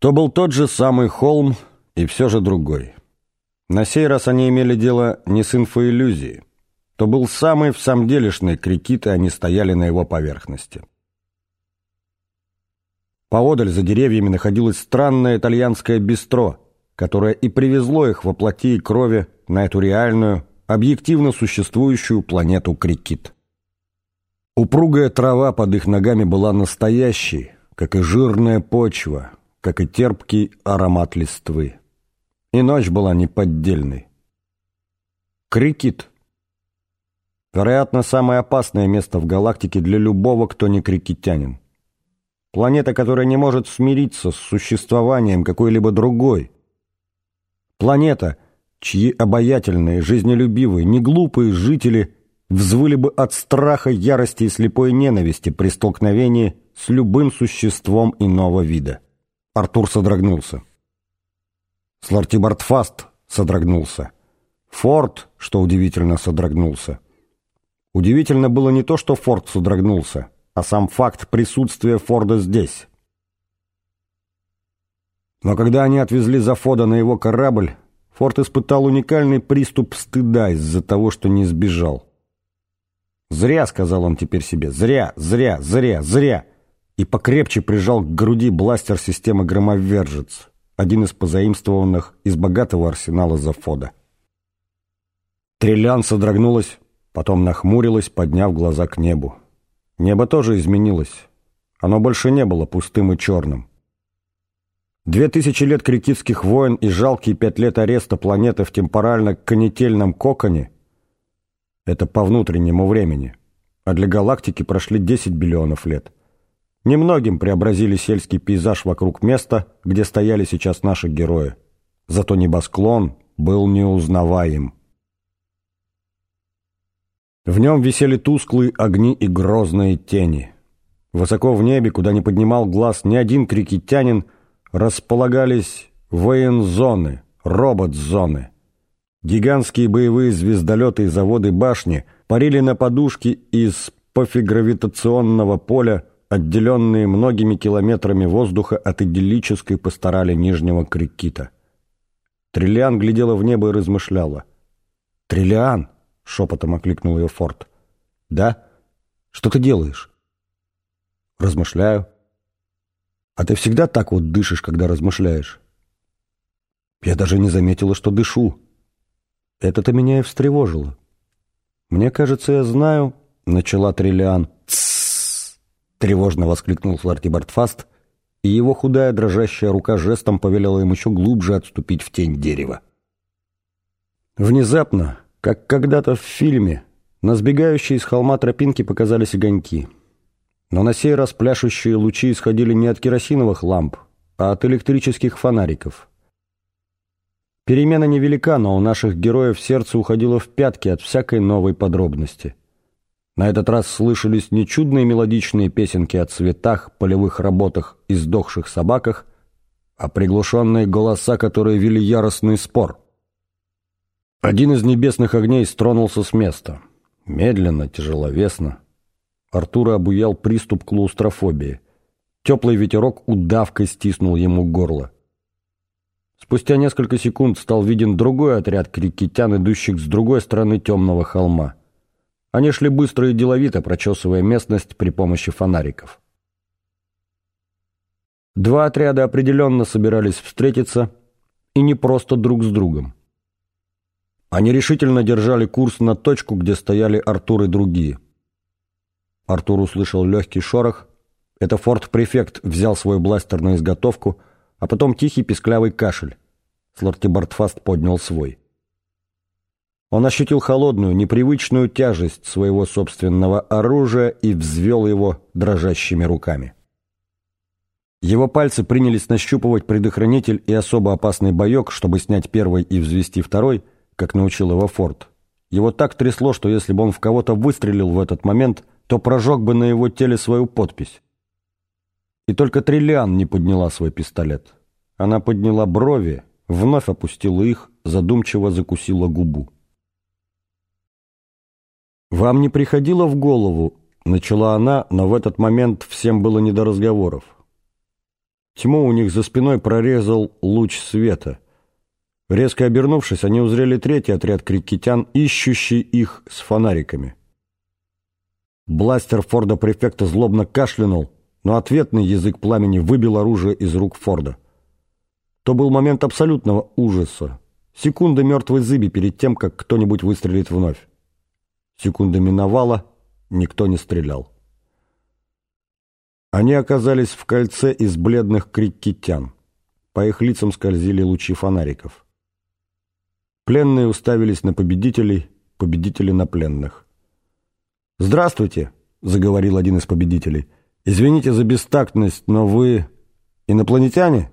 То был тот же самый холм и все же другой. На сей раз они имели дело не с инфоиллюзией. То был самый всамделишный крикит, и они стояли на его поверхности. Поодаль за деревьями находилось странное итальянское бистро, которое и привезло их во плоти и крови на эту реальную, объективно существующую планету Крикит. Упругая трава под их ногами была настоящей, как и жирная почва, как и терпкий аромат листвы. И ночь была неподдельной. Крикит. Вероятно, самое опасное место в галактике для любого, кто не крикетянин. Планета, которая не может смириться с существованием какой-либо другой. Планета, чьи обаятельные, жизнелюбивые, неглупые жители – взвыли бы от страха, ярости и слепой ненависти при столкновении с любым существом иного вида. Артур содрогнулся. Слартибартфаст содрогнулся. Форд, что удивительно, содрогнулся. Удивительно было не то, что Форд содрогнулся, а сам факт присутствия Форда здесь. Но когда они отвезли Зафода на его корабль, Форд испытал уникальный приступ стыда из-за того, что не сбежал. «Зря», — сказал он теперь себе, — «зря, зря, зря, зря!» И покрепче прижал к груди бластер системы «Громовержец», один из позаимствованных из богатого арсенала Зафода. Триллян содрогнулась, потом нахмурилась, подняв глаза к небу. Небо тоже изменилось. Оно больше не было пустым и черным. Две тысячи лет критических войн и жалкие пять лет ареста планеты в темпорально-конетельном коконе — это по внутреннему времени. А для галактики прошли 10 биллионов лет. Немногим преобразили сельский пейзаж вокруг места, где стояли сейчас наши герои. Зато небосклон был неузнаваем. В нем висели тусклые огни и грозные тени. Высоко в небе, куда не поднимал глаз ни один крикетянин, располагались воензоны, робот-зоны. Гигантские боевые звездолеты и заводы башни парили на подушке из пофигравитационного поля, отделенные многими километрами воздуха от идиллической пасторали Нижнего Крикита. Триллиан глядела в небо и размышляла. «Триллиан!» — шепотом окликнул ее Форд. «Да? Что ты делаешь?» «Размышляю». «А ты всегда так вот дышишь, когда размышляешь?» «Я даже не заметила, что дышу», это-то меня и встревожило. «Мне кажется, я знаю», — начала Триллиан. «Тссс!» — тревожно воскликнул Фларти Бартфаст, и его худая дрожащая рука жестом повелела им еще глубже отступить в тень дерева. Внезапно, как когда-то в фильме, на сбегающей из холма тропинки показались огоньки. Но на сей раз пляшущие лучи исходили не от керосиновых ламп, а от электрических фонариков — Перемена невелика, но у наших героев сердце уходило в пятки от всякой новой подробности. На этот раз слышались не чудные мелодичные песенки о цветах, полевых работах и сдохших собаках, а приглушенные голоса, которые вели яростный спор. Один из небесных огней стронулся с места. Медленно, тяжеловесно. Артура обуял приступ клаустрофобии. Теплый ветерок удавкой стиснул ему горло. Спустя несколько секунд стал виден другой отряд крикетян, идущих с другой стороны темного холма. Они шли быстро и деловито, прочесывая местность при помощи фонариков. Два отряда определенно собирались встретиться, и не просто друг с другом. Они решительно держали курс на точку, где стояли Артур и другие. Артур услышал легкий шорох. Это форт-префект взял свой бластер на изготовку — а потом тихий песклявый кашель. Слартибартфаст поднял свой. Он ощутил холодную, непривычную тяжесть своего собственного оружия и взвел его дрожащими руками. Его пальцы принялись нащупывать предохранитель и особо опасный боек, чтобы снять первый и взвести второй, как научил его Форд. Его так трясло, что если бы он в кого-то выстрелил в этот момент, то прожег бы на его теле свою подпись. И только Триллиан не подняла свой пистолет. Она подняла брови, вновь опустила их, задумчиво закусила губу. «Вам не приходило в голову?» — начала она, но в этот момент всем было не до разговоров. Тьму у них за спиной прорезал луч света. Резко обернувшись, они узрели третий отряд крикетян, ищущий их с фонариками. Бластер Форда-префекта злобно кашлянул, но ответный язык пламени выбил оружие из рук Форда. То был момент абсолютного ужаса. Секунда мертвой зыби перед тем, как кто-нибудь выстрелит вновь. Секунда миновала, никто не стрелял. Они оказались в кольце из бледных крикетян. По их лицам скользили лучи фонариков. Пленные уставились на победителей, победители на пленных. «Здравствуйте!» — заговорил один из победителей. «Извините за бестактность, но вы инопланетяне?»